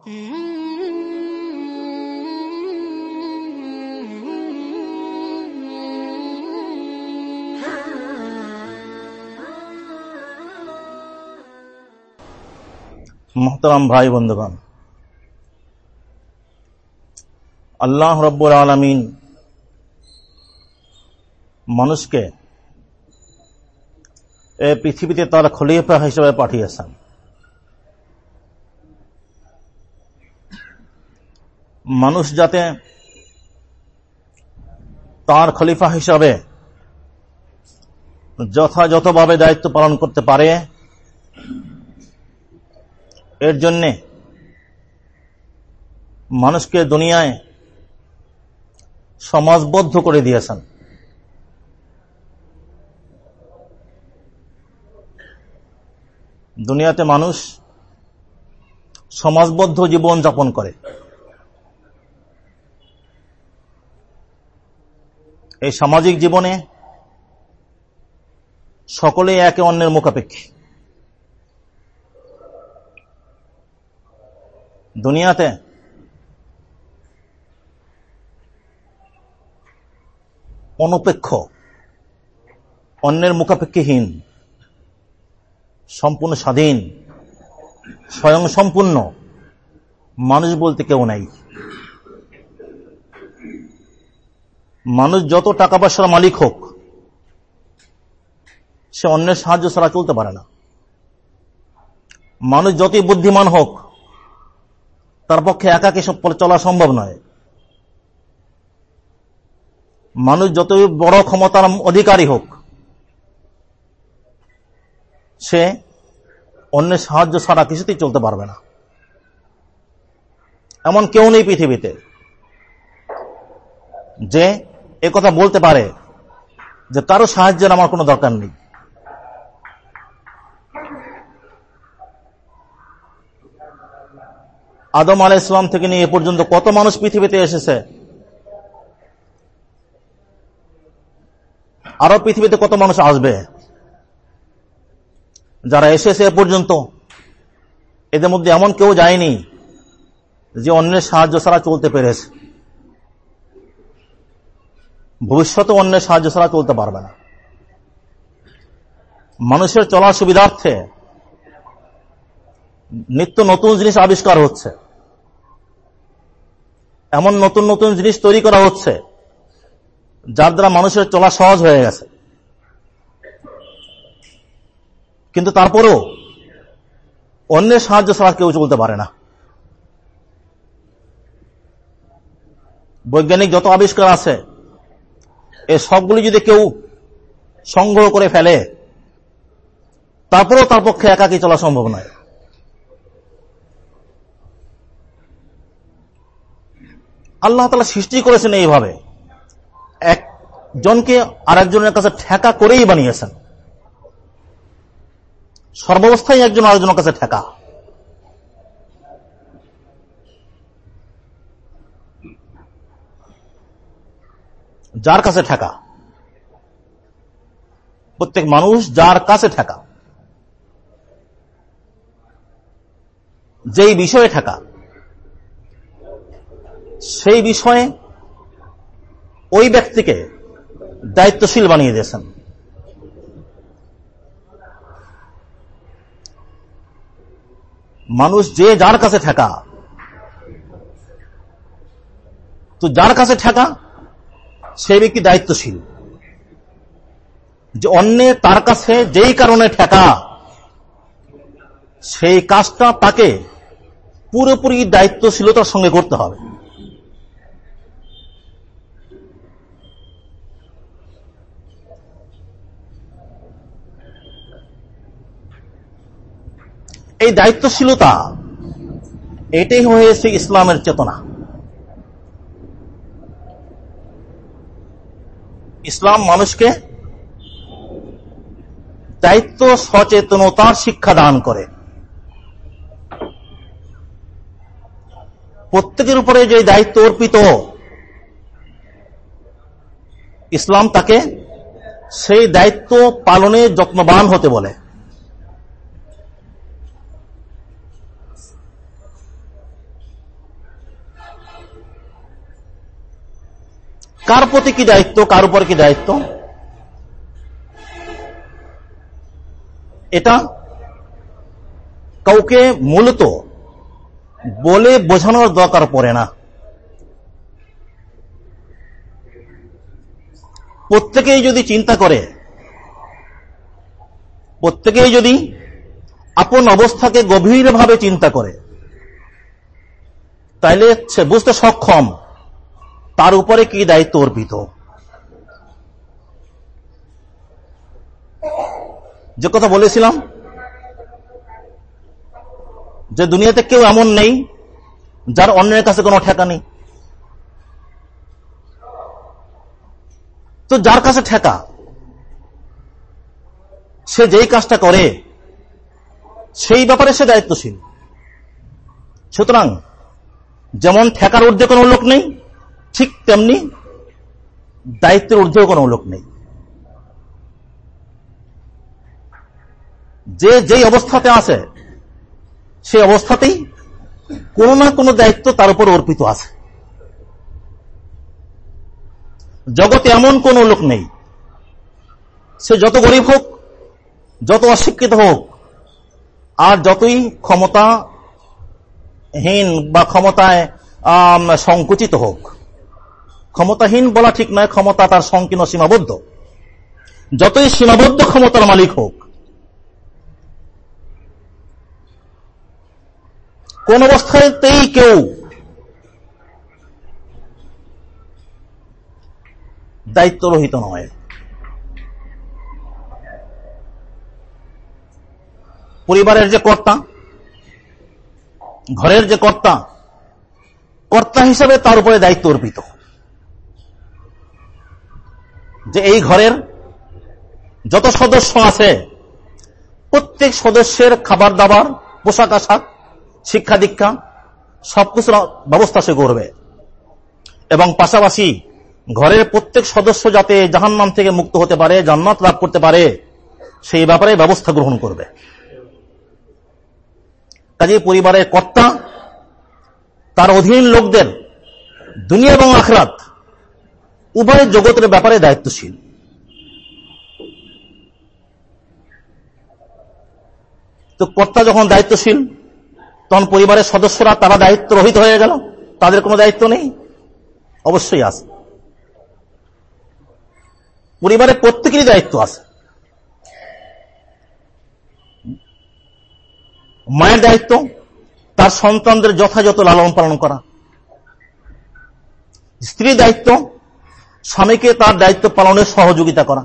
মোহতারাম ভাই বন্ধুগণ। আল্লাহ রব্বুর আলমিন মানুষকে এ পৃথিবীতে তার খলিফা হিসেবে পাঠিয়েছেন। মানুষ যাতে তার খলিফা হিসাবে যথাযথভাবে দায়িত্ব পালন করতে পারে, এর জন্যে মানুষকে দুনিয়ায় সমাজবদ্ধ করে দিয়েছেন। দুনিয়াতে মানুষ সমাজবদ্ধ জীবন যাপন করে। এই সামাজিক জীবনে সকলে একে অন্যের মুখাপেক্ষী। দুনিয়াতে অনপেক্ষ, অন্যের মুখাপেক্ষীহীন, সম্পূর্ণ স্বাধীন স্বয়ং সম্পূর্ণ মানুষ বলতে কেউ নাই। মানুষ যত টাকা পয়সার মালিক হোক, সে অন্যের সাহায্য ছাড়া চলতে পারে না। মানুষ যতই বুদ্ধিমান হোক, তার পক্ষে একা একাকে চলা সম্ভব নয়। মানুষ যতই বড় ক্ষমতার অধিকারী হোক, সে অন্যের সাহায্য ছাড়া কিছুতেই চলতে পারবে না। এমন কেউ নেই পৃথিবীতে যে কথা বলতে পারে যে কারও সাহায্যের আমার কোনো দরকার নেই। আদম আলাহ ইসলাম থেকে নিয়ে এ পর্যন্ত কত মানুষ পৃথিবীতে এসেছে? আরও পৃথিবীতে কত মানুষ আসবে? যারা এসেছে এ পর্যন্ত, এদের মধ্যে এমন কেউ যায়নি যে অন্যের সাহায্য ছাড়া চলতে পেরেছে। ভবিষ্যতে অন্যের সাহায্য ছাড়া চলতে পারবে না। মানুষের চলার সুবিধার্থে নিত্য নতুন জিনিস আবিষ্কার হচ্ছে। এমন নতুন নতুন জিনিস তৈরি করা হচ্ছে, যার দ্বারা মানুষের চলা সহজ হয়ে গেছে। কিন্তু তারপরেও অন্যের সাহায্য ছাড়া কেউ চলতে পারে না। বৈজ্ঞানিক যত আবিষ্কার আছে এ সবগুলি যদি কেউ সংগ্রহ করে ফেলে, তারপরেও তার পক্ষে একাকি চলা সম্ভব নয়। আল্লাহ তালা সৃষ্টি করেছেন এইভাবে। একজনকে আরেকজনের কাছে ঠেকা করেই বানিয়েছেন। সর্বাবস্থায় একজন আরেকজনের কাছে ঠেকা। যার কাছে ঠেকা। প্রত্যেক মানুষ যার কাছে ঠেকা। যেই বিষয়ে ঠেকা, সেই বিষয়ে ওই ব্যক্তিকে দায়িত্বশীল বানিয়ে দিয়েছেন। মানুষ যে যার কাছে ঠেকা, তো যার কাছে ঠেকা সেই ব্যক্তি দায়িত্বশীল। যে অন্যে তার কাছে যেই কারণে ঠেকা, সেই কাজটা তাকে পুরোপুরি দায়িত্বশীলতার সঙ্গে করতে হবে। এই দায়িত্বশীলতা, এটাই হয়েছে ইসলামের চেতনা। ইসলাম মানুষকে দায়িত্ব, সচেতনতার শিক্ষা দান করে। প্রত্যেকের উপরে যে দায়িত্ব অর্পিত, ইসলাম তাকে সেই দায়িত্ব পালনে যত্নবান হতে বলে। কার প্রতি কি দায়িত্ব, কার উপর কি দায়িত্ব? এটা কাউকে মূলত বলে বোঝানোর দরকার পড়ে না। প্রত্যেকেই যদি চিন্তা করে, প্রত্যেকেই যদি আপন অবস্থাকে গভীরভাবে চিন্তা করে, তাইলে বুঝতে সক্ষম। তার উপরে কি দায়িত্ব অর্পিত? যে কথা বলেছিলাম, যে দুনিয়াতে কেউ এমন নেই যার অন্যের কাছে কোনো ঠেকা নেই। তো যার কাছে ঠেকা, সে যেই কাজটা করে, সেই ব্যাপারে সে দায়িত্বশীল। সুতরাং, যেমন ঠেকার ঊর্ধ্বে কোনো লোক নেই ঠিক তেমনি দায়িত্বের ঊর্ধ্বেও কোনো লোক নেই। যে যেই অবস্থাতে আছে, সেই অবস্থাতেই কোনো না কোনো দায়িত্ব তার উপর অর্পিত আছে। জগতে এমন কোন লোক নেই। সে যত গরিব হোক, যত অশিক্ষিত হোক, আর যতই ক্ষমতাহীন বা ক্ষমতায় সংকুচিত হোক ক্ষমতাহীন বলা ঠিক নয়, ক্ষমতা তার সংকীর্ণ সীমাবদ্ধ। যতই সীমাবদ্ধ ক্ষমতার মালিক হোক, কোন অবস্থাতেই কেউ দায়িত্বরহিত নয়। পরিবারের যে কর্তা, ঘরের যে কর্তা কর্তা হিসাবে তার উপরে দায়িত্ব অর্পিত। যে এই ঘরের যত সদস্য আছে, প্রত্যেক সদস্যের খাবার দাবার, পোশাক আশাক, শিক্ষা দীক্ষা, সবকিছুর ব্যবস্থা সে করবে। এবং পাশাপাশি ঘরের প্রত্যেক সদস্য যাতে জাহান্নাম থেকে মুক্ত হতে পারে, জান্নাত লাভ করতে পারে, সেই ব্যাপারে ব্যবস্থা গ্রহণ করবে। কাজে পরিবারের কর্তা, তার অধীন লোকদের, দুনিয়া এবং আখরাত উভয় জগতের ব্যাপারে দায়িত্বশীল। তো কর্তা যখন দায়িত্বশীল, তখন পরিবারের সদস্যরা তারা দায়িত্ব রহিত হয়ে গেল। তাদের কোনো দায়িত্ব নেই? অবশ্যই আছে। পরিবারের প্রত্যেকেরই দায়িত্ব আছে। মায়ের দায়িত্ব, তার সন্তানদের যথাযথ লালন পালন করা। স্ত্রীর দায়িত্ব স্বামীকে তার দায়িত্ব পালনের সহযোগিতা করা।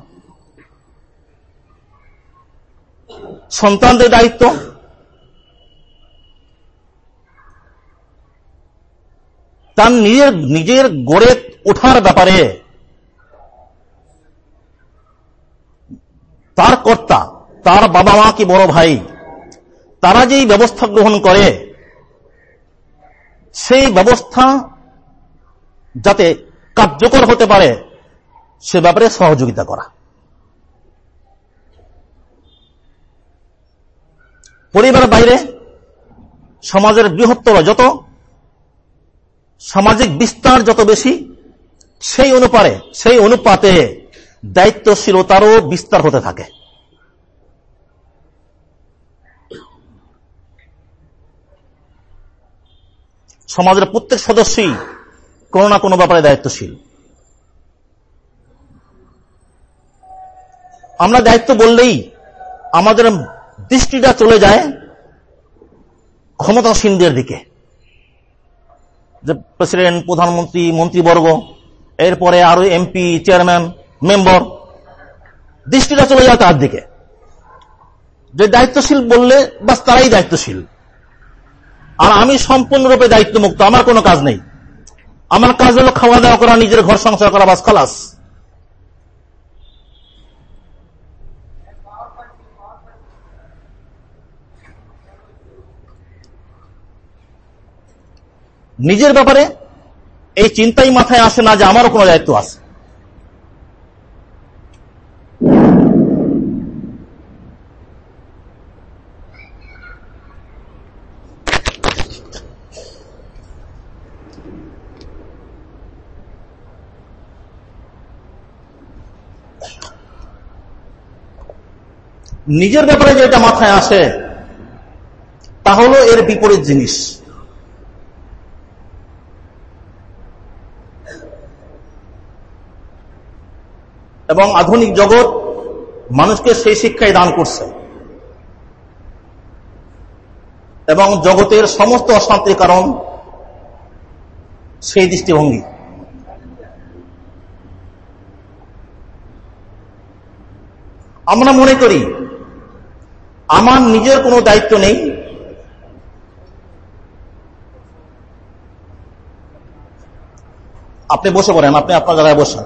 সন্তানদের দায়িত্ব। তার নিজের নিজের গড়ে ওঠার ব্যাপারে তার কর্তা, তার বাবা মা কি বড় ভাই, তারা যেই ব্যবস্থা গ্রহণ করে, সেই ব্যবস্থা যাতে কার্যকর হতে পারে, সে ব্যাপারে সহযোগিতা করা। পরিবারের বাইরে সমাজের বৃহত্তর যত, সামাজিক বিস্তার যত বেশি, সেই অনুপারে, সেই অনুপাতে দায়িত্বশীলতারও বিস্তার হতে থাকে। সমাজের প্রত্যেক সদস্যই কোনো না কোনো ব্যাপারে দায়িত্বশীল। আমরা দায়িত্ব বললেই আমাদের দৃষ্টিটা চলে যায় ক্ষমতাসীনদের দিকে। যে প্রেসিডেন্ট, প্রধানমন্ত্রী, মন্ত্রীবর্গ, এরপরে আরও এমপি, চেয়ারম্যান, মেম্বার, দৃষ্টিটা চলে যায় তার দিকে। যে দায়িত্বশীল বললে বাস তারাই দায়িত্বশীল। আর আমি সম্পূর্ণরূপে দায়িত্ব মুক্ত আমার কোনো কাজ নেই। আমার কাজ হলো খাওয়া দাওয়া করা, নিজের ঘর সংসার করা, বাস, খালাস। নিজের ব্যাপারে এই চিন্তাই মাথায় আসে না যে আমারও কোনো দায়িত্ব আছে। নিজের ব্যাপারে যেটা মাথায় আসে, তা হলো এর বিপরীত জিনিস। এবং আধুনিক জগৎ মানুষকে সেই শিক্ষাই দান করছে। এবং জগতের সমস্ত অশান্তির কারণ সেই দৃষ্টিভঙ্গি। আমরা মনে করি আমার নিজের কোনো দায়িত্ব নেই। আপনি বসে পড়েন, আপনি আপনার জায়গায় বসেন।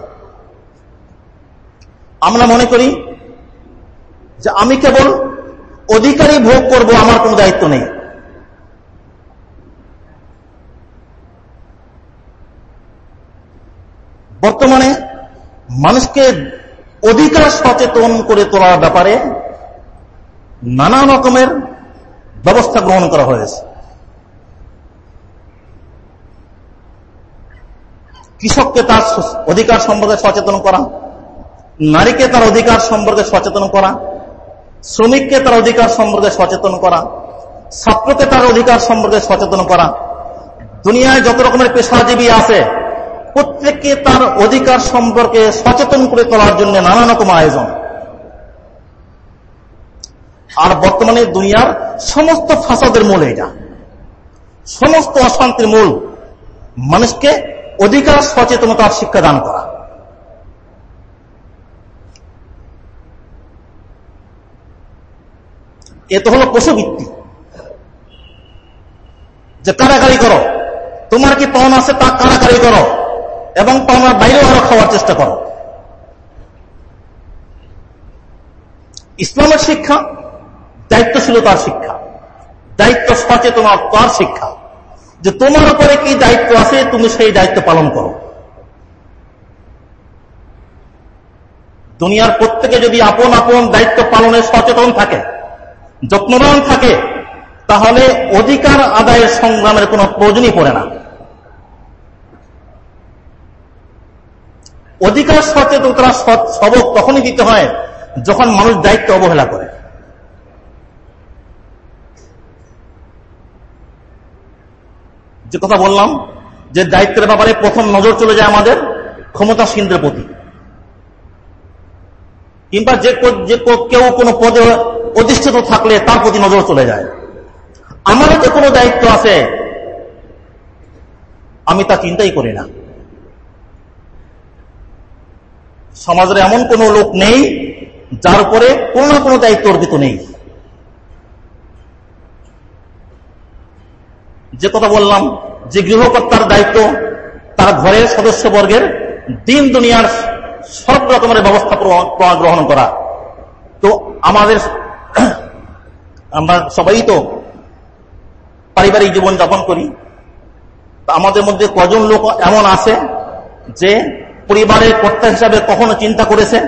আমরা মনে করি যে আমি কেবল অধিকারী ভোগ করব, আমার কোনো দায়িত্ব নেই। বর্তমানে মানুষকে অধিকার সচেতন করে তোলার ব্যাপারে নানা রকমের ব্যবস্থা গ্রহণ করা হয়েছে। কৃষককে তার অধিকার সম্পর্কে সচেতন করা, নারীকে তার অধিকার সম্পর্কে সচেতন করা, শ্রমিককে তার অধিকার সম্পর্কে সচেতন করা, ছাত্রকে তার অধিকার সম্পর্কে সচেতন করা। দুনিয়ায় যত রকমের পেশাজীবী আছে, প্রত্যেককে তার অধিকার সম্পর্কে সচেতন করে তোলার জন্য নানা রকম আয়োজন। আর বর্তমানে দুনিয়ার সমস্ত ফাসাদের মূল এটা। সমস্ত অশান্তির মূল মানুষকে অধিকার সচেতনতার শিক্ষা দান করা। এ তো হলো পশুবৃত্তি। যে কারাকারি করো, তোমার কি পণ আছে তা কারাকারি করো এবং পাওনার বাইরেও আরও খাওয়ার চেষ্টা করো। ইসলামের শিক্ষা দায়িত্বশীলতার শিক্ষা। দায়িত্ব সচেতনতার শিক্ষা। যে তোমার উপরে কি দায়িত্ব আছে, তুমি সেই দায়িত্ব পালন করো। দুনিয়ার প্রত্যেকে যদি আপন আপন দায়িত্ব পালনে সচেতন থাকে, যত্নবান থাকে, তাহলে অধিকার আদায়ের সংগ্রামের কোনো প্রয়োজনই পড়ে না। অধিকার সচেতনতা সবক তখনই দিতে হয় যখন মানুষ দায়িত্ব অবহেলা করে। যে কথা বললাম, যে দায়িত্বের ব্যাপারে প্রথম নজর চলে যায় আমাদের ক্ষমতাসীনদের প্রতি। কিংবা যে কেউ কোনো পদে অধিষ্ঠিত থাকলে তার প্রতি নজর চলে যায়। আমারও যে কোনো দায়িত্ব আছে, আমি তা চিন্তাই করি না। সমাজের এমন কোন লোক নেই, যার উপরে কোনো না কোনো দায়িত্ব অর্পিত নেই। যে কথা বললাম, যে গৃহকর্তার দায়িত্ব, তার ঘরের সদস্যবর্গের দিন দুনিয়ার সব রকমের ব্যবস্থা গ্রহণ করা। তো আমাদের আমরা সবাই তো পারিবারিক জীবন যাপন করি। আমাদের মধ্যে কজন লোক এমন আছে যে পরিবারের কর্তা হিসাবে কখনো চিন্তা করেছে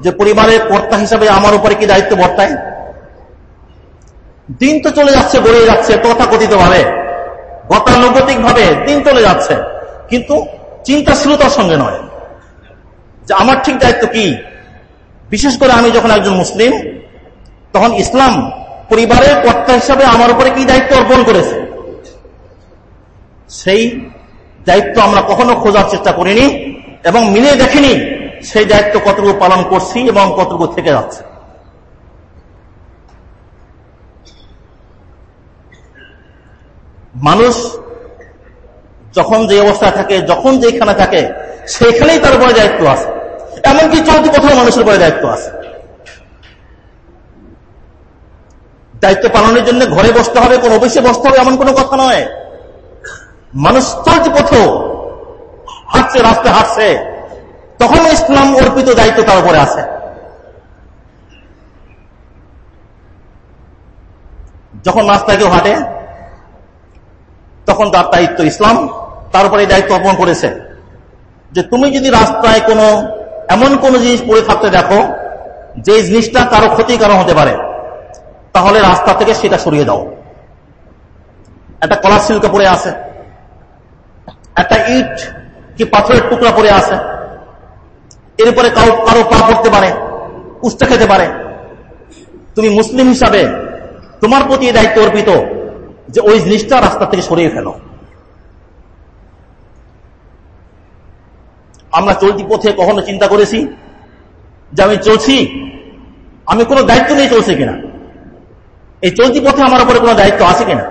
যে পরিবারের কর্তা হিসাবে আমার উপরে কি দায়িত্ব বর্তায়? দিন তো চলে যাচ্ছে গড়ে যাচ্ছে তথাকথিত ভাবে গতানুগতিক ভাবে দিন চলে যাচ্ছে। কিন্তু চিন্তাশীলতার সঙ্গে নয়। যে আমার ঠিক দায়িত্ব কি? বিশেষ করে আমি যখন একজন মুসলিম, তখন ইসলাম পরিবারের কর্তা হিসাবে আমার উপরে কি দায়িত্ব অর্পণ করেছে? সেই দায়িত্ব আমরা কখনো খোঁজার চেষ্টা করিনি এবং মিলিয়ে দেখিনি। সেই দায়িত্ব কতটুকু পালন করছি এবং কতটুকু থেকে যাচ্ছে। মানুষ যখন যে অবস্থায় থাকে, যখন যেখানে থাকে, সেখানেই তার উপরে দায়িত্ব আছে। এমনকি চলতি কোথাও মানুষের উপরে দায়িত্ব আছে। দায়িত্ব পালনের জন্য ঘরে বসতে হবে, কোন অফিসে বসতে হবে, এমন কোনো কথা নয়। মানুষ চলতি পথেও হাঁটছে রাস্তায় হাঁটছে, তখন ইসলাম অর্পিত দায়িত্ব তার উপরে আছে। যখন রাস্তায় কেউ হাঁটে তখন তার দায়িত্ব ইসলাম তার উপরে দায়িত্ব অর্পণ করেছে। যে তুমি যদি রাস্তায় কোনো, এমন কোন জিনিস পড়ে থাকতে দেখো, যে জিনিসটা কারও ক্ষতিকারণ হতে পারে, তাহলে রাস্তা থেকে সেটা সরিয়ে দাও। একটা কলার সিল্ক পড়ে আছে, একটা ইট কি পাথরের টুকরা পড়ে আছে এরপরে কারও কারও পা পড়তে পারে উষ্টা খেতে পারে। তুমি মুসলিম হিসাবে তোমার প্রতি দায়িত্ব অর্পিত। যে ওই জিনিসটা রাস্তা থেকে সরিয়ে ফেলো। আমরা চলতি পথে কখনো চিন্তা করেছি যে আমি চলছি, আমি কোনো দায়িত্ব নিয়ে চলছি কিনা? এই চলতি পথে আমার উপরে কোনো দায়িত্ব আছে কিনা?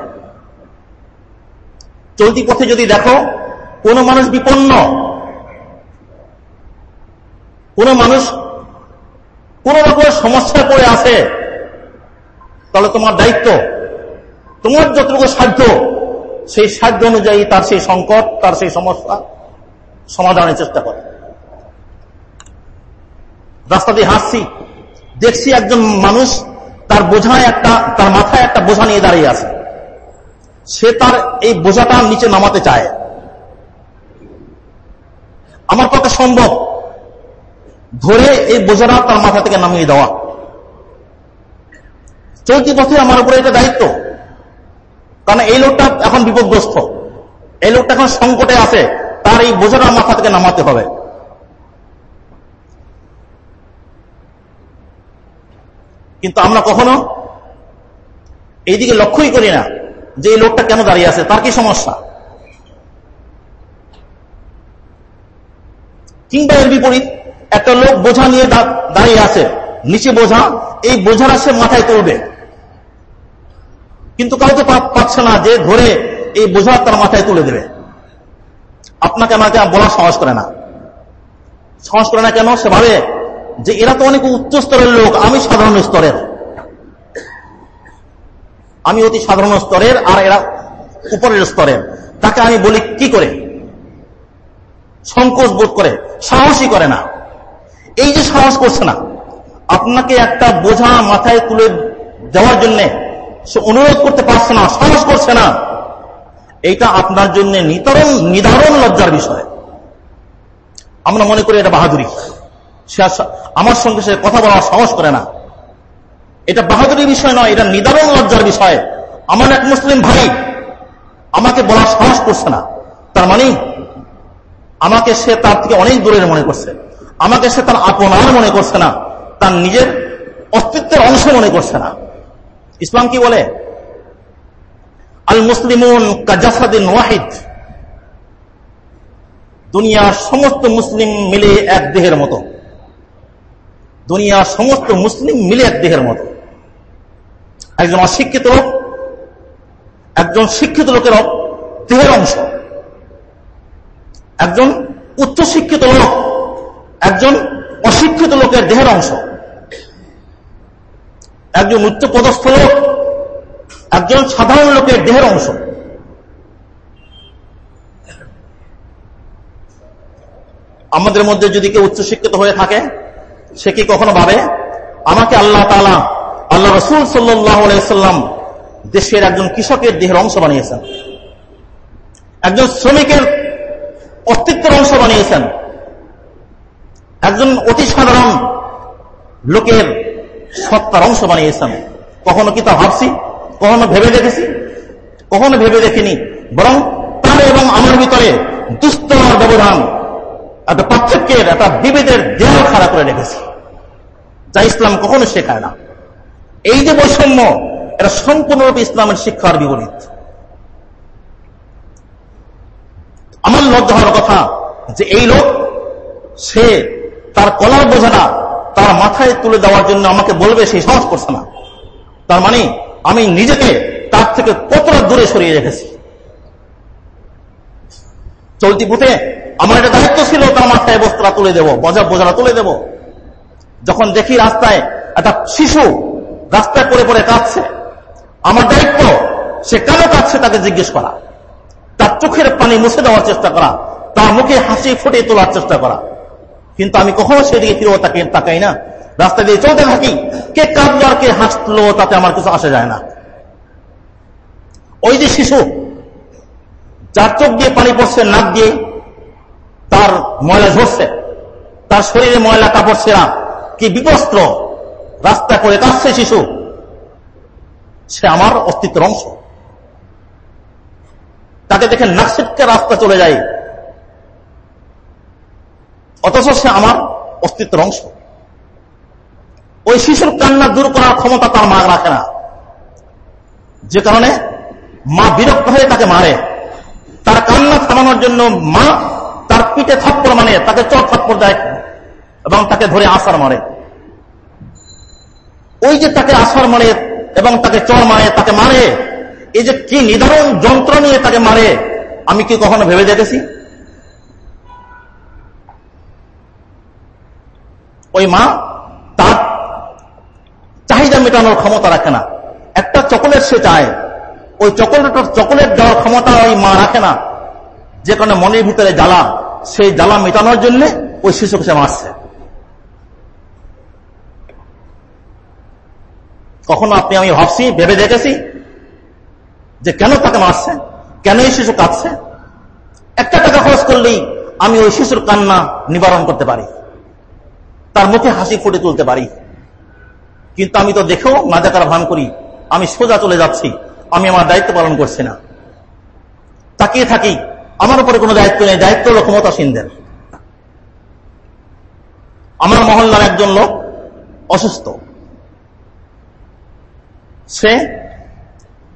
চলতি পথে যদি দেখো, কোন মানুষ বিপন্ন, কোন মানুষ কোন রকমের সমস্যায় পড়ে আছে, তাহলে তোমার দায়িত্ব তোমার যতটুকু সাধ্য, সেই সাধ্য অনুযায়ী তার সেই সংকট, তার সেই সমস্যা সমাধানের চেষ্টা করে। রাস্তা দিয়ে হাসছি, দেখছি একজন মানুষ তার বোঝায় একটা, তার মাথায় একটা বোঝা নিয়ে দাঁড়িয়ে আছে। সে তার এই বোঝাটা নিচে নামাতে চায়। আমার পক্ষে সম্ভব ধরে এই বোঝাটা তার মাথা থেকে নামিয়ে দেওয়া। চলতি পথে আমার উপরে এটা দায়িত্ব। কারণ এই লোকটা এখন বিপদগ্রস্ত। এই লোকটা এখন সংকটে আছে, তার এই বোঝাটা মাথা থেকে নামাতে হবে। কিন্তু আমরা কখনো এইদিকে লক্ষ্যই করি না যে এই লোকটা কেন দাঁড়িয়ে আছে, তার কি সমস্যা? কিংবা এর বিপরীত, একটা লোক বোঝা নিয়ে দাঁড়িয়ে আছে, নিচে বোঝা, এই বোঝার সে মাথায় তুলবে। কিন্তু কাউকে পাচ্ছে না যে ধরে এই বোঝা তার মাথায় তুলে দেবে। আপনাকে আমাকে বলার সাহস করে না। সাহস করে না কেন? সে ভাবে যে এরা তো অনেক উচ্চ স্তরের লোক, আমি সাধারণ স্তরের। আমি অতি সাধারণ স্তরের আর এরা উপরের স্তরের। তাকে আমি বলি কি করে? সংকোচ বোধ করে, সাহসই করে না। এই যে সাহস করছে না, আপনাকে একটা বোঝা মাথায় তুলে দেওয়ার জন্য সে অনুরোধ করতে পারছে না, সাহস করছে না। এইটা আপনার জন্য নিতরণ নিধারণ লজ্জার বিষয়। আমরা মনে করি এটা বাহাদুরি। সে আমার সঙ্গে সে কথা বলার সাহস করে না। এটা বাহাদুরি বিষয় নয়, এটা নিদারণ লজ্জার বিষয়। আমার এক মুসলিম ভাই আমাকে বলার সাহস করছে না। তার মানে আমাকে সে তার থেকে অনেক দূরের মনে করছে। আমাকে সে তার আপনার মনে করছে না। তার নিজের অস্তিত্বের অংশ মনে করছে না। ইসলাম কি বলে? আল কাজাসাদিন ওয়াহিদ। দুনিয়ার সমস্ত মুসলিম মিলে এক দেহের মতো। দুনিয়ার সমস্ত মুসলিম মিলে এক দেহের মতো। একজন অশিক্ষিত লোক, একজন শিক্ষিত লোকের দেহের অংশ। একজন উচ্চশিক্ষিত লোক, একজন অশিক্ষিত লোকের দেহের অংশ। একজন উচ্চ পদস্থ লোক, একজন সাধারণ লোকের দেহের অংশ। আমাদের মধ্যে যদি কেউ উচ্চশিক্ষিত হয়ে থাকে, সে কি কখনো ভাবে, আমাকে আল্লাহ তালা আল্লাহ রসুল সাল্লাম দেশের একজন কৃষকের দেহের অংশ বানিয়েছেন। একজন শ্রমিকের অস্তিত্বের অংশ বানিয়েছেন। একজন অতি সাধারণ লোকের সত্তার অংশ বানিয়েছেন কখনো কি তা ভাবছি? কখনো ভেবে দেখেছি? কখনো ভেবে দেখিনি। বরং তার এবং আমার ভিতরে দুস্তর ব্যবধান একটা পার্থক্যের, একটা বিভেদের দেহ খাড়া করে রেখেছি। যা ইসলাম কখনো শেখায় না। এই যে বৈষম্য, এটা সম্পূর্ণরূপে ইসলামের শিক্ষার বিপরীত। আমার লজ্জা হওয়ার কথা যে এই লোক, সে তার কলার বোঝাটা তার মাথায় তুলে দেওয়ার জন্য আমাকে বলবে সেই সাহস করছে না। তার মানে আমি নিজেকে তার থেকে কতটা দূরে সরিয়ে রেখেছি। চলতি পুঁতে আমার একটা দায়িত্ব ছিল, তার মাথায় বস্ত্রা তুলে দেব বজা বোঝাটা তুলে দেব। যখন দেখি রাস্তায় একটা শিশু রাস্তায় পড়ে পড়ে কাঁদছে, আমার দায়িত্ব, সে কেন কাঁদছে তাকে জিজ্ঞেস করা। তার চোখের পানি মুছে দেওয়ার চেষ্টা করা, তার মুখে হাসি ফুটে তোলার চেষ্টা করা। কিন্তু আমি কখনো সেদিকে ফিরবো তাকে তাকাই না। রাস্তা দিয়ে চলতে থাকি, কে কাঁদলো আর কে হাসলো, তাতে আমার কিছু আসা যায় না। ওই যে শিশু, যার চোখ দিয়ে পানি পড়ছে, নাক দিয়ে, তার ময়লা ঝরছে, তার শরীরে ময়লা কাপড় ছেঁড়া কি বিপস্ত্র রাস্তা করে কাঁদছে শিশু। সে আমার অস্তিত্বের অংশ। তাকে দেখে নাকশিটকে রাস্তা চলে যায়। অথচ সে আমার অস্তিত্বের অংশ। ওই শিশুর কান্না দূর করার ক্ষমতা তার মা রাখে না। যে কারণে মা বিরক্ত হয়ে তাকে মারে। তার কান্না থামানোর জন্য মা তার পিঠে থাপ্পড় মানে তাকে চর থাপ্পড় দেয় এবং তাকে ধরে আসার মারে। ওই যে তাকে আসার মারে এবং তাকে চর মারে, তাকে মারে, এই যে কি নিধারণ যন্ত্র নিয়ে তাকে মারে, আমি কি কখনো ভেবে দেখেছি? ওই মা তার চাহিদা মেটানোর ক্ষমতা রাখে না। একটা চকলেট সে চায়। ওই চকলেট চকলেট দেওয়ার ক্ষমতা ওই মা রাখে না। যে কারণে মনের ভিতরে জ্বালা, সেই জ্বালা মেটানোর জন্য ওই শিশুকে সে মারছে। কখনো আপনি আমি ভাবছি, ভেবে দেখেছি যে কেন তাকে মারছে, কেন এই শিশু কাঁদছে? একটা টাকা খরচ করলেই আমি ওই শিশুর কান্না নিবারণ করতে পারি। তার মুখে হাসি ফুটে তুলতে পারি। কিন্তু আমি তো দেখেও মাজাকার ভান করি। আমি সোজা চলে যাচ্ছি। আমি আমার দায়িত্ব পালন করছি না। তাকিয়ে থাকি। আমার উপরে কোনো দায়িত্ব নেই। দায়িত্ব হলো ক্ষমতাসীনদের। আমার মহল্লার একজন লোক অসুস্থ। সে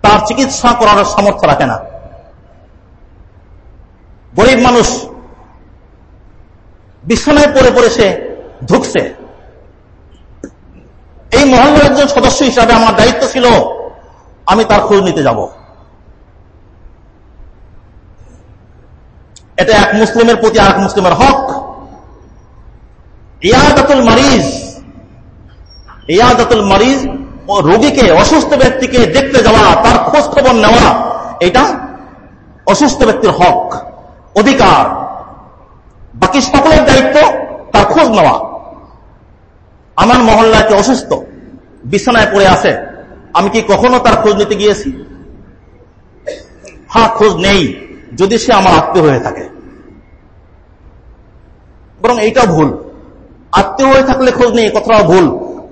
তার চিকিৎসা করার সামর্থ্য রাখে না। গরিব মানুষ বিছানায় পড়ে পড়ে সে ঢুকছে। এই মহল্লার একজন সদস্য হিসাবে আমার দায়িত্ব ছিল, আমি তার খোঁজ নিতে যাব। এটা এক মুসলিমের প্রতি আর এক মুসলিমের হক। ইয়াদাতুল মারিজ ইয়াদাতুল মারিজ রোগীকে, অসুস্থ ব্যক্তিকে দেখতে যাওয়া, তার খোঁজ খবর নেওয়া, এটা অসুস্থ ব্যক্তির হক, অধিকার। বাকি সকলের দায়িত্ব তার খোঁজ নেওয়া। আমার মহল্লাকে অসুস্থ, বিছানায় পড়ে আছে। আমি কি কখনো তার খোঁজ নিতে গিয়েছি? হ্যাঁ খোঁজ নেই, যদি সে আমার আত্মীয় হয়ে থাকে। বরং এইটা ভুল। আত্মীয় হয়ে থাকলে খোঁজ নেই কথাটাও ভুল।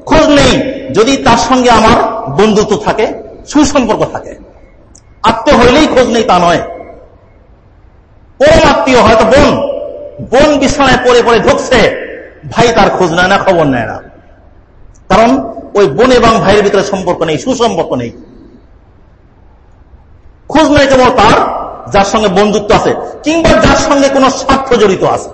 খোঁজ নেই, যদি তার সঙ্গে আমার বন্ধুত্ব থাকে, সুসম্পর্ক থাকে। আত্মীয় হইলেই খোঁজ নেই, তা নয়। কোন আত্মীয় হয়তো বোন বোন বিছানায় পড়ে পড়ে ঢুকছে, ভাই তার খোঁজ নেয় না, খবর নেয় না। কারণ ওই বোন এবং ভাইয়ের ভিতরে সম্পর্ক নেই, সুসম্পর্ক নেই। খোঁজ নেই কেবল তার, যার সঙ্গে বন্ধুত্ব আছে, কিংবা যার সঙ্গে কোনো স্বার্থ জড়িত আছে।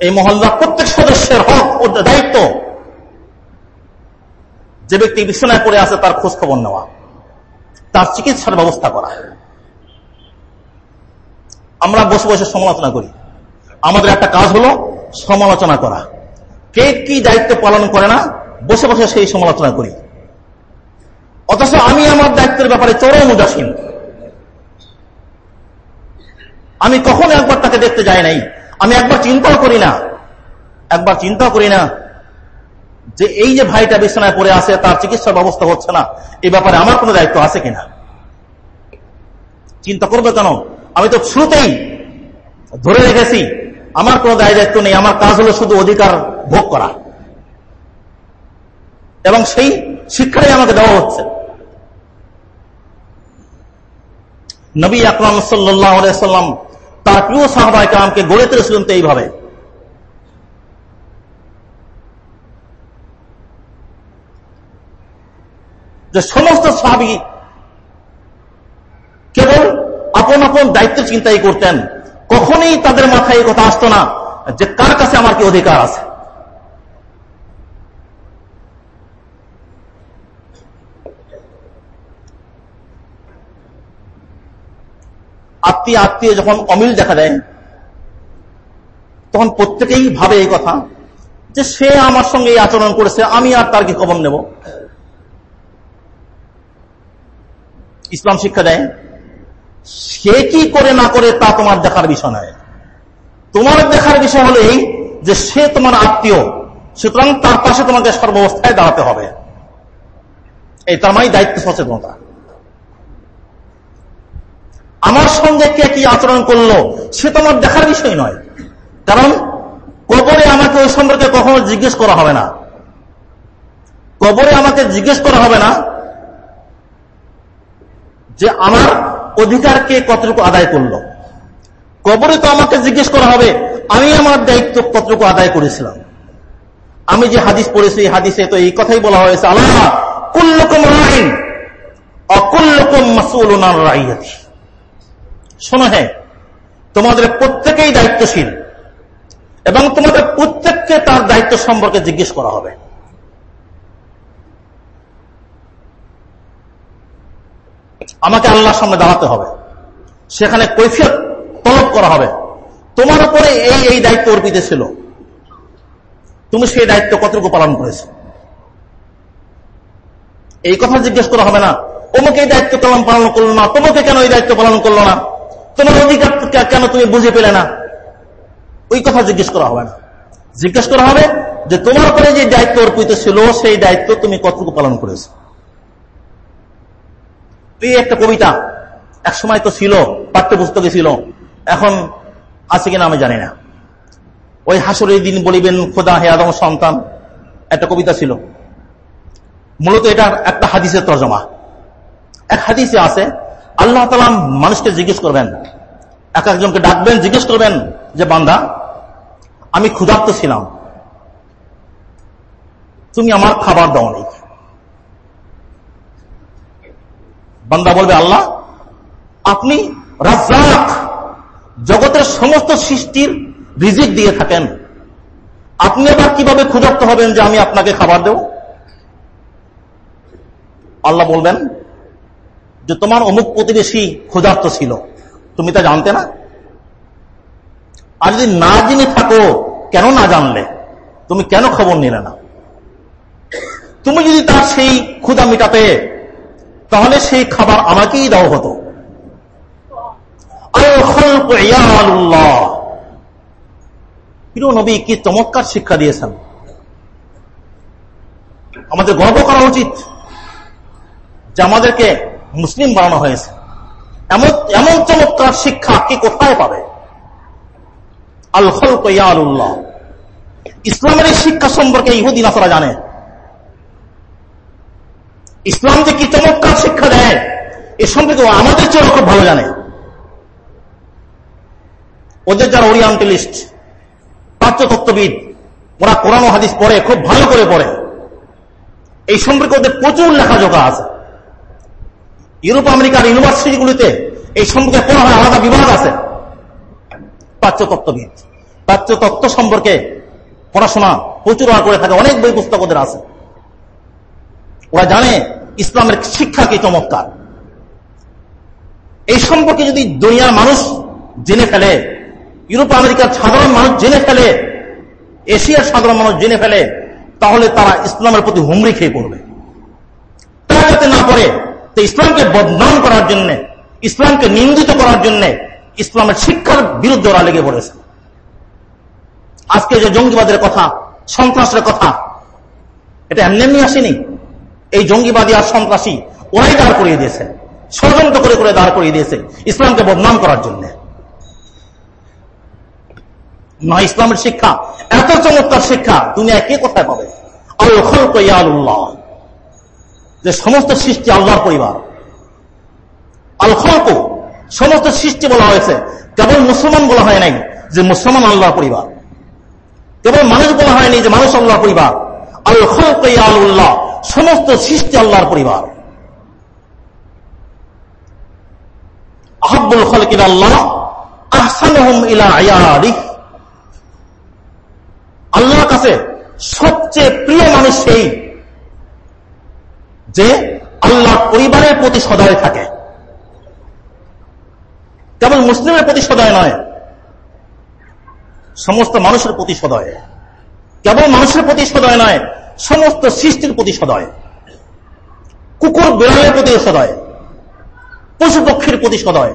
এই মহল্লার প্রত্যেক সদস্যের হক ও দায়িত্ব। যে ব্যক্তি বিছানায় পড়ে আছে, তার খোঁজ খবর নেওয়া, তার চিকিৎসার ব্যবস্থা করা। আমরা বসে বসে সমালোচনা করি। আমাদের একটা কাজ হলো সমালোচনা করা। কে কি দায়িত্ব পালন করে না, বসে বসে সেই সমালোচনা করি। অথচ আমি আমার দায়িত্বের ব্যাপারে চরম উদাসীন। আমি কখনো একবার তাকে দেখতে যাই নাই। আমি একবার চিন্তাও করি না। একবার চিন্তা করি না যে এই যে ভাইটা বিছানায় পড়ে আছে, তার চিকিৎসার ব্যবস্থা হচ্ছে না। এই ব্যাপারে আমার কোনো দায়িত্ব আছে কিনা? চিন্তা করবে কেন? আমি তো শুরুতেই ধরে রেখেছি আমার কোনো দায় দায়িত্ব নেই, আমার কাজ হলো শুধু অধিকার ভোগ করা। এবং সেই শিক্ষাটাই আমাকে দেওয়া হচ্ছে। নবী আকরাম সাল্লাম তার প্রিয় সাহবাই কালামকে গড়ে তুলেছিলেন তো এইভাবে। যে সমস্ত সাহাবি কেবল আপন আপন দায়িত্ব চিন্তাই করতেন কখনই তাদের মাথায় এই কথা আসতো না যে কার কাছে আমার কি অধিকার আছে? আত্মীয় আত্মীয় যখন অমিল দেখা দেয়, তখন প্রত্যেকেই ভাবে এই কথা যে সে আমার সঙ্গে এই আচরণ করেছে, আমি আর তার কি খবর নেব? ইসলাম শিক্ষা দেয় সে কি করে না করে তা তোমার দেখার বিষয় নয়। তোমার দেখার বিষয় হলো এই যে সে তোমার আত্মীয়, সুতরাং তার পাশে তোমাকে সর্বাবস্থায় দাঁড়াতে হবে। এই তার মানে দায়িত্ব সচেতনতা। আমার সঙ্গে কে কি আচরণ করল, সে তোমার দেখার বিষয় নয়। কারণ কবরে আমাকে ওই সম্পর্কে কখনো জিজ্ঞেস করা হবে না। কবরে আমাকে জিজ্ঞেস করা হবে না যে আমার অধিকারকে কতটুকু আদায় করল? কবরে তো আমাকে জিজ্ঞেস করা হবে, আমি আমার দায়িত্ব কতটুকু আদায় করেছিলাম? আমি যে হাদিস পড়েছি, এই হাদিসে তো এই কথাই বলা হয়েছে, আল্লাহ, কুল্লকম রাইন, অকুল্লকম মাসুল রাইয়াতি। শোনো হ্যাঁ তোমাদের প্রত্যেকেই দায়িত্বশীল, এবং তোমাদের প্রত্যেককে তার দায়িত্ব সম্পর্কে জিজ্ঞেস করা হবে। আমাকে আল্লাহর সামনে দাঁড়াতে হবে। সেখানে কৈফিয়ত তলব করা হবে। তোমার উপরে এই এই দায়িত্ব অর্পিত ছিল। তুমি সেই দায়িত্ব কতটুকু পালন করেছ? এই কথা জিজ্ঞেস করা হবে না। তোমাকে এই দায়িত্ব কেমন পালন করল না? তোমাকে কেন এই দায়িত্ব পালন করল না? তোমার অধিকার কেন তুমি বুঝে পেলে না? ওই কথা জিজ্ঞেস করা হবে না। জিজ্ঞেস করা হবে যে তোমার উপরে যে দায়িত্ব অর্পিত ছিল, সেই দায়িত্ব তুমি কতটুকু পালন করেছ? এই একটা কবিতা। এক সময় তো ছিল, পাঠ্যপুস্তকে ছিল। এখন আছে কিনা আমি জানি না। ওই হাসরের দিন বলিবেন, খোদা, হে আদম সন্তান। একটা কবিতা ছিল। মূলত এটা একটা হাদিসের তর্জমা। এক হাদিসে আছে, আল্লাহ তালা মানুষকে জিজ্ঞেস করবেন, এক একজনকে ডাকবেন, জিজ্ঞেস করবেন যে, বান্দা, আমি ক্ষুধার্ত ছিলাম। তুমি আমার খাবার দাও নেই বান্দা বলবে, আল্লাহ, আপনি রাজ্জাক জগতের সমস্ত সৃষ্টির রিজিক দিয়ে থাকেন। আপনি আবার কীভাবে ক্ষুধার্ত হবেন যে আমি আপনাকে খাবার দেব? আল্লাহ বলবেন যে, তোমার অমুক প্রতিবেশী ক্ষুধার্ত ছিল। তুমি তা জানতে না? আর যদি না জেনে থাকো, কেন না জানলে? তুমি কেন খবর নিলে না? তুমি যদি তার সেই ক্ষুধা মিটাতে তাহলে সেই খাবার আমাকেই দেওয়া হতো। নবী কি চমৎকার শিক্ষা দিয়েছেন। আমাদের গর্ব করা উচিত যে আমাদেরকে মুসলিম বানানো হয়েছে। এমন এমন চমৎকার শিক্ষা কি কোথায় পাবে? আল খলক ইসলামের শিক্ষা সম্পর্কে ইহুদি নাসারা জানে। ইসলাম যে কি চমৎকার শিক্ষা দেয়, এ সম্পর্কে আমাদের চেয়ে খুব ভালো জানে। ওদের যারা ওরিয়ান্টালিস্ট প্রাচ্যতত্ত্ববিদ ওরা কোরআন হাদিস পড়ে, খুব ভালো করে পড়ে। এই সম্পর্কে ওদের প্রচুর লেখাজোখা আছে। ইউরোপ, আমেরিকার ইউনিভার্সিটিগুলিতে এই সম্পর্কে পড়া হয়, আলাদা বিভাগ আছে। প্রাচ্যতত্ত্ববিদ প্রাচ্যতত্ত্ব সম্পর্কে পড়াশোনা প্রচুর করে থাকে, অনেক বই পুস্তক ওদের আছে। ওরা জানে ইসলামের শিক্ষা কি চমৎকার। এই সম্পর্কে যদি দুনিয়ার মানুষ জেনে ফেলে, ইউরোপ, আমেরিকার সাধারণ মানুষ জেনে ফেলে, এশিয়ার সাধারণ মানুষ জেনে ফেলে, তাহলে তারা ইসলামের প্রতি হুমড়ি খেয়ে পড়বে। তারা যাতে না পড়ে, তো ইসলামকে বদনাম করার জন্য, ইসলামকে নিন্দিত করার জন্য ইসলামের শিক্ষার বিরুদ্ধে ওরা লেগে পড়েছে। আজকে যে জঙ্গিবাদের কথা, সন্ত্রাসের কথা, এটা এমনি এমনি আসেনি। এই জঙ্গিবাদী আর সন্ত্রাসী ওরাই দাঁড় করিয়ে দিয়েছে। ষড়যন্ত্র করে করে দাঁড় করিয়ে দিয়েছে ইসলামকে বদনাম করার জন্য। না, ইসলামের শিক্ষা, এত চমৎকার শিক্ষা দুনিয়া কে কোথায় পাবে? আল্লাহ যে সমস্ত সৃষ্টি আল্লাহর পরিবার। আল খলক, সমস্ত সৃষ্টি বলা হয়েছে। কেবল মুসলমান বলা হয় নাই যে মুসলমান আল্লাহর পরিবার। কেবল মানুষ বলা হয়নি যে মানুষ আল্লাহর পরিবার। আল খলক আল্লাহ সমস্ত সৃষ্টি আল্লাহর পরিবার। আহাবুল খলকিন আল্লাহ আহসান ইলা আল্লাহর কাছে সবচেয়ে প্রিয় মানুষ সেই, যে আল্লাহ পরিবারের প্রতি সদয় থাকে। কেবল মুসলিমের প্রতি সদয় নয়, সমস্ত মানুষের প্রতি সদয়। কেবল মানুষের প্রতি সদয় নয় সমস্ত সৃষ্টির প্রতি সদয়। কুকুর বিড়ালের প্রতি সদয়। পশু পক্ষীর প্রতি সদয়।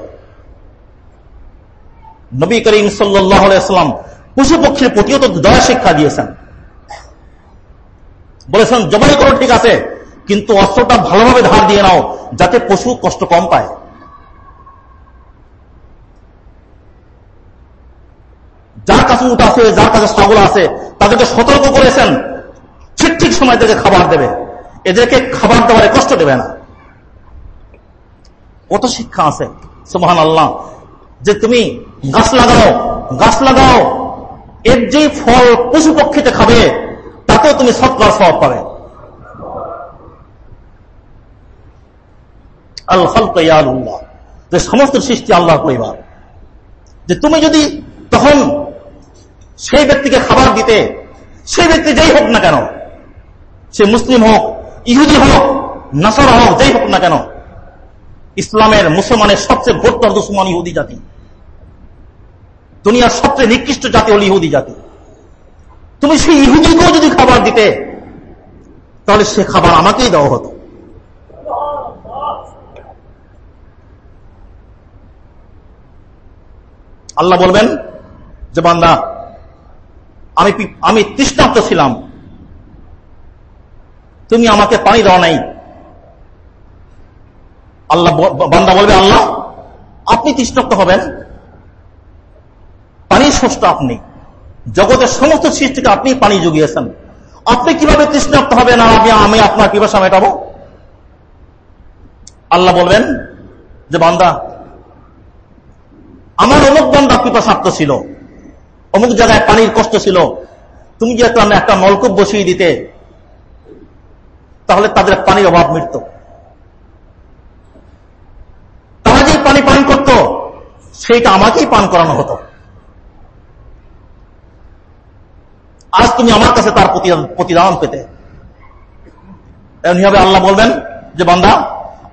নবী করিম সাল্লাম পশু পক্ষীর প্রতিও তো দয়া শিক্ষা দিয়েছেন। বলেছেন, জবাই করো, ঠিক আছে, কিন্তু অস্ত্রটা ভালোভাবে ধার দিয়ে নাও, যাতে পশু কষ্ট কম পায়। যার কাছে উঠ আছে, যার কাছে ছাগল আছে, তাদেরকে সতর্ক করেছেন ঠিক ঠিক সময় থেকে খাবার দেবে। এদেরকে খাবার দেওয়ার কষ্ট দেবে না। কত শিক্ষা আছে সুমহান আল্লাহ যে তুমি গাছ লাগাও গাছ লাগাও, এর যে ফল পশু পক্ষীতে খাবে, তাতেও তুমি সৎকার স্বভাব পাবে। আল হলকাল্লাহ যে সমস্ত সৃষ্টি আল্লাহ পরিবার। যে তুমি যদি তখন সেই ব্যক্তিকে খাবার দিতে, সেই ব্যক্তি যেই হোক না কেন সে মুসলিম হোক, ইহুদি হোক, নাসারা হোক, যেই হোক না কেন, ইসলামের মুসলমানের সবচেয়ে ভোটর দুশ্মন ইহুদি জাতি। দুনিয়ার সবচেয়ে নিকৃষ্ট জাতি হল ইহুদি জাতি। তুমি সেই ইহুদিকেও যদি খাবার দিতে, তাহলে সে খাবার আমাকেই দেওয়া হতো। আল্লাহ বলবেন, যে বান্দা, আমি আমি তৃষ্ণাপ্ত ছিলাম। তুমি আমাকে পানি দেওয়া নাই। আল্লাহ বান্দা বলবে, আল্লাহ, আপনি তৃষ্ণাপ্ত হবেন। পানির স্রষ্ট আপনি। জগতের সমস্ত সৃষ্টিকে আপনি পানি জুগিয়েছেন। আপনি কীভাবে তৃষ্ণাপ্ত হবেন আর আমি আমি আপনার পিপাসা মেটাবো আল্লাহ বলবেন যে, বান্দা, আমার অমুক বান্দা পিপাসাপ্ত ছিল। অমুক জায়গায় পানির কষ্ট ছিল। তুমি যে একটা নলকূপ বসিয়ে দিতে তাহলে তাদের পানির অভাব মিটত। তারা যে পানি পান করত, সেইটা আমাকেই পান করানো হতো। আজ তুমি আমার কাছে তার প্রতিদান পেতে। এমনিভাবে আল্লাহ বলবেন যে, বান্দা,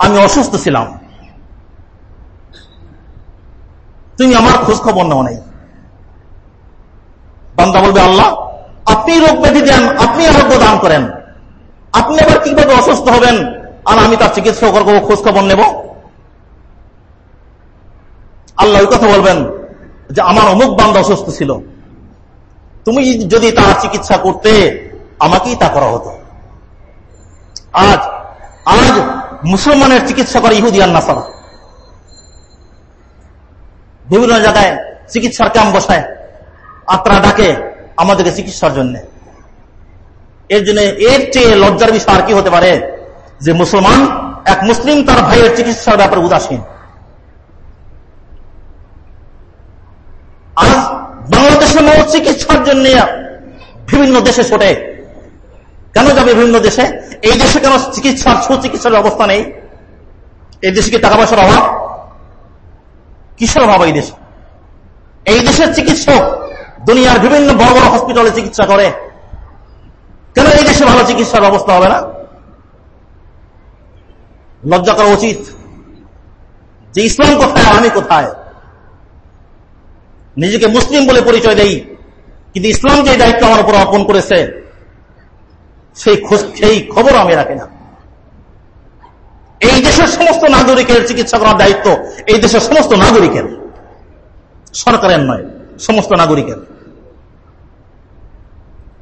আমি অসুস্থ ছিলাম। তুমি আমার খোঁজ খবর নেওয়া নেই। বান্দা বলবে, আল্লাহ, আপনি রোগ ব্যাধি দেন, আপনি আরোগ্য দান করেন। আপনি আবার কীভাবে অসুস্থ হবেন? আর আমি তার চিকিৎসা করব খোঁজ খবর নেব? আল্লাহ ওই কথা বলবেন যে আমার অমুক বান্দা অসুস্থ ছিল। তুমি যদি তার চিকিৎসা করতে, আমাকেই তা করা হতো। আজ আজ মুসলমানের চিকিৎসা করে ইহুদি আর নাসারা। বিভিন্ন জায়গায় চিকিৎসার ক্যাম্প বসায়। আত্রা ডাকে আমাদেরকে চিকিৎসার জন্য। এর জন্য এর চেয়ে লজ্জার বিষয় আর কি হতে পারে? যে মুসলমান, এক মুসলিম তার ভাইয়ের চিকিৎসার ব্যাপারে উদাসীন। আজ বাংলাদেশের মানুষ চিকিৎসার জন্য বিভিন্ন দেশে ছোটে। কেন যাবে বিভিন্ন দেশে? এই দেশে কেন চিকিৎসার, সুচিকিৎসার ব্যবস্থা নেই? এই দেশে কি টাকা পয়সার অভাব? কিসের অভাব এই দেশে? এই দেশের চিকিৎসক দুনিয়ার বিভিন্ন বড় বড় হসপিটালে চিকিৎসা করে। কেন এই দেশে ভালো চিকিৎসার ব্যবস্থা হবে না? লজ্জা করা উচিত যে ইসলাম কোথায়, আমি কোথায়? নিজেকে মুসলিম বলে পরিচয় দেই, কিন্তু ইসলাম যে দায়িত্ব আমার উপর অর্পণ করেছে, সেই সেই খবর আমি রাখি না। এই দেশের সমস্ত নাগরিকের চিকিৎসা করার দায়িত্ব এই দেশের সমস্ত নাগরিকের। সরকারের নয়, সমস্ত নাগরিকের।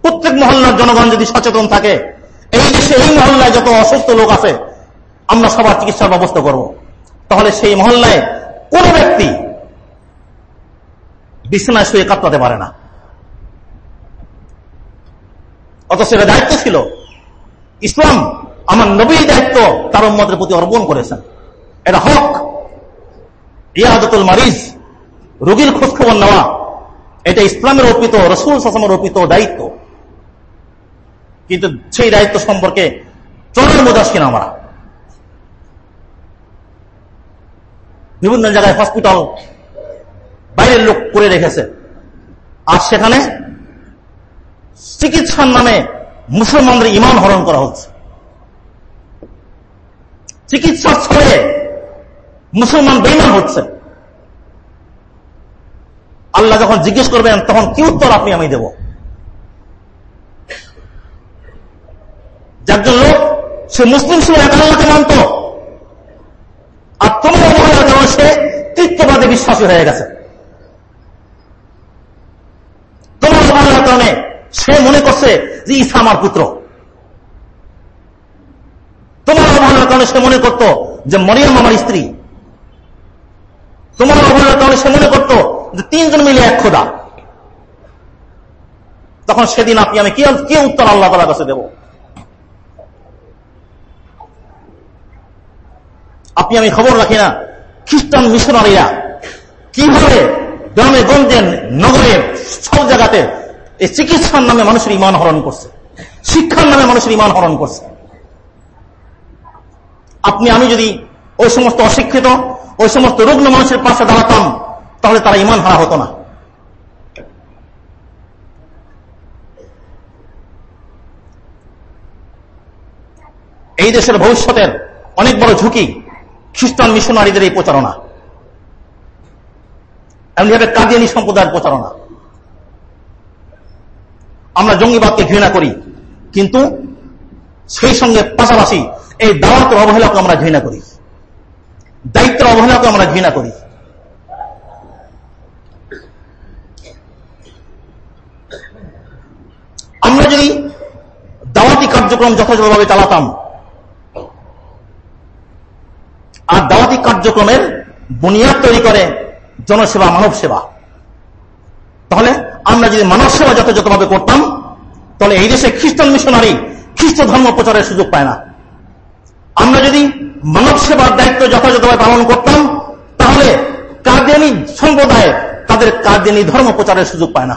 প্রত্যেক মহল্লার জনগণ যদি সচেতন থাকে, এই দেশে এই মহল্লায় যত অসুস্থ লোক আছে, আমরা সবার চিকিৎসার ব্যবস্থা করব। তাহলে সেই মহল্লায় কোন ব্যক্তি বিছানায় শুয়ে কাঁপতে পারে না। অথচ এটা দায়িত্ব ছিল, ইসলাম আমার নবী দায়িত্ব তার উম্মতের প্রতি অর্পণ করেছেন। এটা হক, ইয়াদতুল মারিজ, রোগীর খোঁজখবর নেওয়া, এটা ইসলামের অর্পিত, রসুল সাসমের অর্পিত দায়িত্ব। কিন্তু সেই দায়িত্ব সম্পর্কে চরমের মুদাসীন আমরা। বিভিন্ন জায়গায় হসপিটাল বাইরের লোক করে রেখেছে। আর সেখানে চিকিৎসার নামে মুসলমানদের ইমান হরণ করা হচ্ছে। চিকিৎসার ছড়ে মুসলমান বেইমান হচ্ছে। আল্লাহ যখন জিজ্ঞেস করবেন, তখন কি উত্তর আপনি আমি দেব? একজন জন্য সে মুসলিম ছিল এক আল্লাহকে মানত। আর তোমার অবহেলার কারণে সে তৃত্ববাদে বিশ্বাসী হয়ে গেছে। তোমার অবহেলার কারণে সে মনে করছে যে ইসা আমার পুত্র। তোমার অবহেলার কারণে সে মনে করত যে মরিয়াম আমার স্ত্রী। তোমার অবহেলার কারণে সে মনে করত যে তিনজন মিলে এক খোদা। তখন সেদিন আপনি আমি কি উত্তর আল্লাহ তালা কাছে দেব? আপনি আমি খবর রাখি না। খ্রিস্টান মিশনারিরা কীভাবে গ্রামে, গঞ্জে, নগরে, সব জায়গাতে এই চিকিৎসার নামে মানুষের ইমান হরণ করছে, শিক্ষার নামে মানুষের ইমান হরণ করছে। আপনি, আমি যদি ওই সমস্ত অশিক্ষিত, ওই সমস্ত রুগ্ন মানুষের পাশে দাঁড়াতাম, তাহলে তারা ইমান হারা হতো না। এই দেশের ভবিষ্যতের অনেক বড় ঝুঁকি খ্রিস্টান মিশনারিদের এই প্রচারণা। এমনিভাবে কাদিয়ানি সম্প্রদায়ের প্রচারণা। আমরা জঙ্গিবাদকে ঘৃণা করি, কিন্তু সেই সঙ্গে পাশাপাশি এই দাওয়াতের অবহেলাকে আমরা ঘৃণা করি। দায়িত্বের অবহেলাকে আমরা ঘৃণা করি। আমরা যদি দাওয়াতি কার্যক্রম যথাযথভাবে চালাতাম আর দাওয়াতি কার্যক্রমের বুনিয়াদ তৈরি করে জনসেবা, মানব সেবা। তাহলে আমরা যদি মানব সেবা যথাযথভাবে করতাম, তাহলে এই দেশে খ্রিস্টান মিশনারি খ্রিস্ট ধর্ম প্রচারের সুযোগ পায় না। আমরা যদি মানব সেবার দায়িত্ব যথাযথভাবে পালন করতাম, তাহলে কার্দিয়ানি সম্প্রদায় তাদের কার্দিয়ানি ধর্ম প্রচারের সুযোগ পায় না।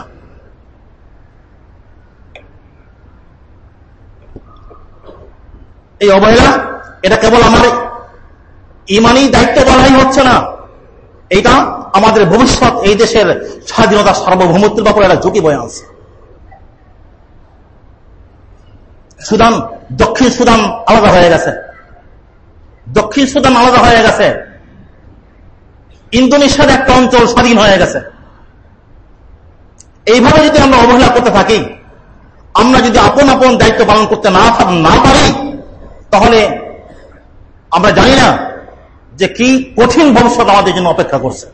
এই অবহেলা, এটা কেবল আমার ইমানই দায়িত্ব বলাই হচ্ছে না। এটা আমাদের ভবিষ্যৎ, এই দেশের স্বাধীনতা সার্বভৌমত্বের ব্যাপারে একটা ঝুঁকি বয়ে আনছে। সুদান, দক্ষিণ সুদান আলাদা হয়ে গেছে। দক্ষিণ সুদান আলাদা হয়ে গেছে। ইন্দোনেশিয়ার একটা অঞ্চল স্বাধীন হয়ে গেছে। এইভাবে যদি আমরা অবহেলা করতে থাকি, আমরা যদি আপন আপন দায়িত্ব পালন করতে না না পারি, তাহলে আমরা জানি না যে কি কঠিন ভবিষ্যৎ আমাদের জন্য অপেক্ষা করছে।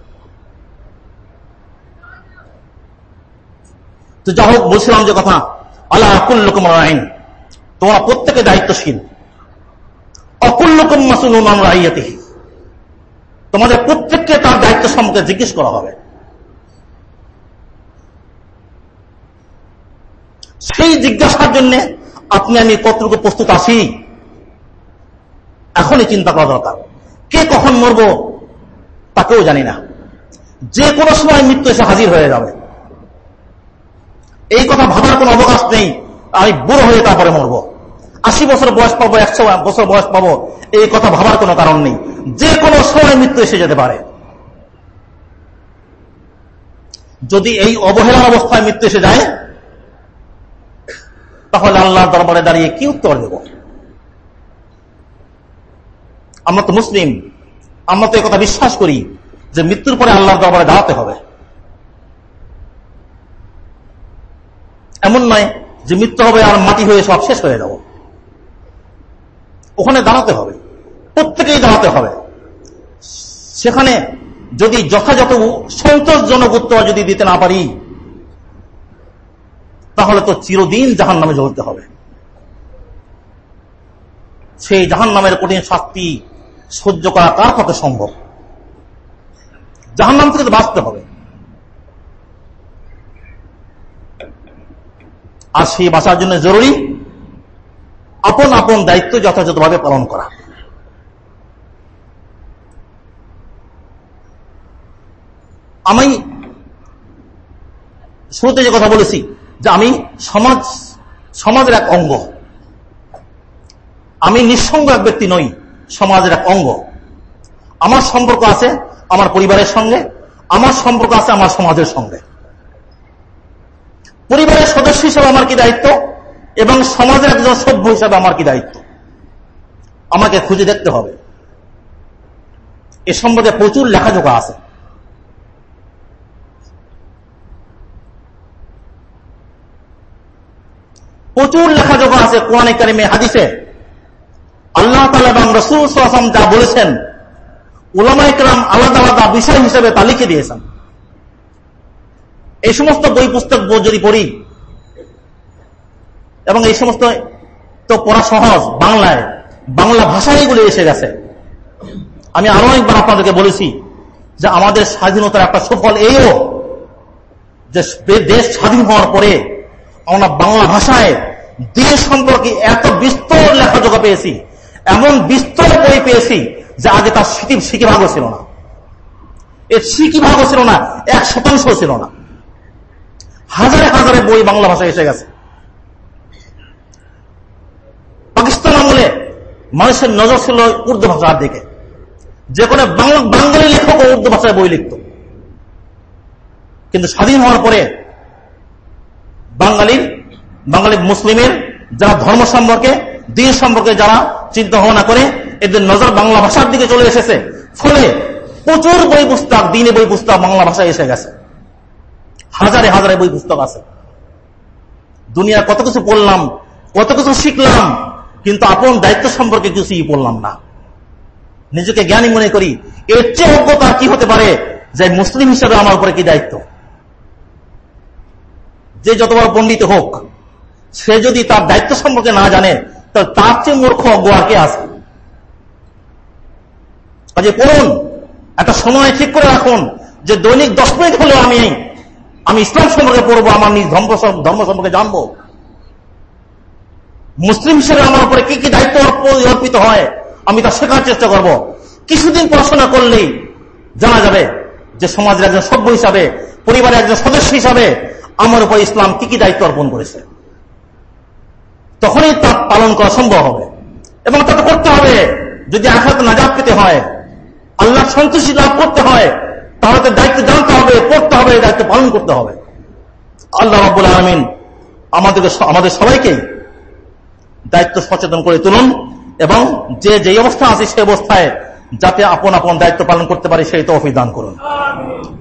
তো যা হোক, বলছিলাম যে কথা, আল্লাহ আকুল্লকুম আইন তোমরা প্রত্যেকে দায়িত্বশীল। অকুল অকুল্লকুম মাসুল রাইয়াতি তোমাদের প্রত্যেককে তার দায়িত্ব সম্পর্কে জিজ্ঞেস করা হবে। সেই জিজ্ঞাসার জন্য আপনি আমি কতটুকু প্রস্তুত আছি, এখনই চিন্তা করা দরকার। কে কখন মরব তাকেও জানি না। যে কোনো সময় মৃত্যু এসে হাজির হয়ে যাবে। এই কথা ভাবার কোন অবকাশ নেই, আমি বুড়ো হয়ে তারপরে মরব। আশি বছর বয়স পাবো, একশো বছর বয়স পাবো, এই কথা ভাবার কোনো কারণ নেই। যে কোনো সময় মৃত্যু এসে যেতে পারে। যদি এই অবহেলার অবস্থায় মৃত্যু এসে যায়, তাহলে আল্লাহ দরবারে দাঁড়িয়ে কি উত্তর দেব? আমরা তো মুসলিম, আমরা তো কথা বিশ্বাস করি যে মৃত্যুর পরে আল্লাহর দরবারে দাঁড়াতে হবে। এমন নয় যে মৃত্যু হবে আর মাটি হয়ে সব শেষ হয়ে যাব। ওখানে দাঁড়াতে হবে, প্রত্যেকেই দাঁড়াতে হবে। সেখানে যদি যথাযথ সন্তোষজনক উত্তর যদি দিতে না পারি, তাহলে তো চিরদিন জাহান নামে জ্বলতে হবে। সেই জাহান নামের কঠিন শাস্তি সহ্য করা কার পক্ষে সম্ভব? জাহান নাম থেকে বাঁচতে হবে। আর সেই বাঁচার জন্য জরুরি আপন আপন দায়িত্ব যথাযথভাবে পালন করা। আমি শুরুতে যে কথা বলেছি, যে আমি সমাজ, সমাজের এক অঙ্গ। আমি নিঃসঙ্গ এক ব্যক্তি নই। সমাজের এক অঙ্গ। আমার সম্পর্ক আছে আমার পরিবারের সঙ্গে, আমার সম্পর্ক আছে আমার সমাজের সঙ্গে। পরিবারের সদস্য হিসেবে আমার কি দায়িত্ব? এবং সমাজের একজন সভ্য হিসাবে আমার কি দায়িত্ব? আমাকে খুঁজে দেখতে হবে। এ সম্বন্ধে প্রচুর লেখাজোখা আছে। প্রচুর লেখাজোখা আছে কোরআন কারিমে, হাদিসে। আল্লাহ এবং রসুল যা বলেছেন উলামা ইকরাম আলাদা আলাদা বিষয় হিসেবে তালিকে দিয়েছেন। এই সমস্ত বই পুস্তক যদি পড়ি, এবং এই সমস্ত তো পড়া সহজ, বাংলায়, বাংলা ভাষায় এগুলি এসে গেছে। আমি আরও একবার আপনাদেরকে বলেছি যে আমাদের স্বাধীনতার একটা সুফল এইও যে দেশ স্বাধীন হওয়ার পরে আমরা বাংলা ভাষায় দেশ সম্পর্কে এত বিস্তর লেখাজোখা পেয়েছি। এমন বিস্তর বই পেয়েছি যে আগে তার স্মৃতি শিখে ভাগও ছিল না। এর সিকি ভাগও ছিল না, এক শতাংশ ছিল না। হাজারে হাজারে বই বাংলা ভাষায় এসে গেছে। পাকিস্তান আমলে মানুষের নজর ছিল উর্দু ভাষার দিকে। যে কোনো বাঙালি লেখক উর্দু ভাষায় বই লিখত। কিন্তু স্বাধীন হওয়ার পরে বাঙালির, বাঙালি মুসলিমের যারা ধর্ম সম্পর্কে দিন সম্পর্কে যারা চিন্তা ভাবনা করে, এদের নজর বাংলা ভাষার দিকে চলে এসেছে। ফলে প্রচুর বই পুস্তক, দিনে বই পুস্তক বাংলা ভাষায় এসে গেছে। হাজারে হাজারে বই পুস্তক আছে। দুনিয়া কত কিছু পড়লাম, কত কিছু শিখলাম, কিন্তু আপন দায়িত্ব সম্পর্কে কিছুই পড়লাম না। নিজেকে জ্ঞানী মনে করি, এর চেয়ে অজ্ঞতা কি হতে পারে যে মুসলিম হিসেবে আমার উপরে কি দায়িত্ব? যে যতবার পণ্ডিত হোক, সে যদি তার দায়িত্ব সম্পর্কে না জানে তাহলে তার চেয়ে মূর্খ অজ্ঞ আর কে আছে? কাজে পড়ুন। একটা সময় ঠিক করে রাখুন যে দৈনিক দশ মিনিট হলেও আমি আমি ইসলাম সম্পর্কে পড়ব, আমার নিজ ধর্ম ধর্ম সম্পর্কে জানব। মুসলিম হিসেবে আমার উপরে কি কি দায়িত্ব অর্পিত হয়, আমি তা শেখার চেষ্টা করব। কিছুদিন পড়াশোনা করলেই জানা যাবে যে সমাজের একজন সভ্য হিসাবে, পরিবারের একজন সদস্য হিসাবে আমার উপর ইসলাম কি কি দায়িত্ব অর্পণ করেছে। তখনই তা পালন করা সম্ভব হবে। এবং তাকে করতে হবে, যদি আঘাত নাজাব পেতে হয়, আল্লাহ সন্তুষ্টি লাভ করতে হয়, তাহলে দায়িত্ব জানতে হবে, পড়তে হবে দায়িত্ব পালন করতে হবে। আল্লাহ রাবুল আলমিন আমাদেরকে আমাদের সবাইকে দায়িত্ব সচেতন করে তুলুন এবং যে যে অবস্থা আছে সেই অবস্থায় যাতে আপন আপন দায়িত্ব পালন করতে পারে, সেই তো দান করুন।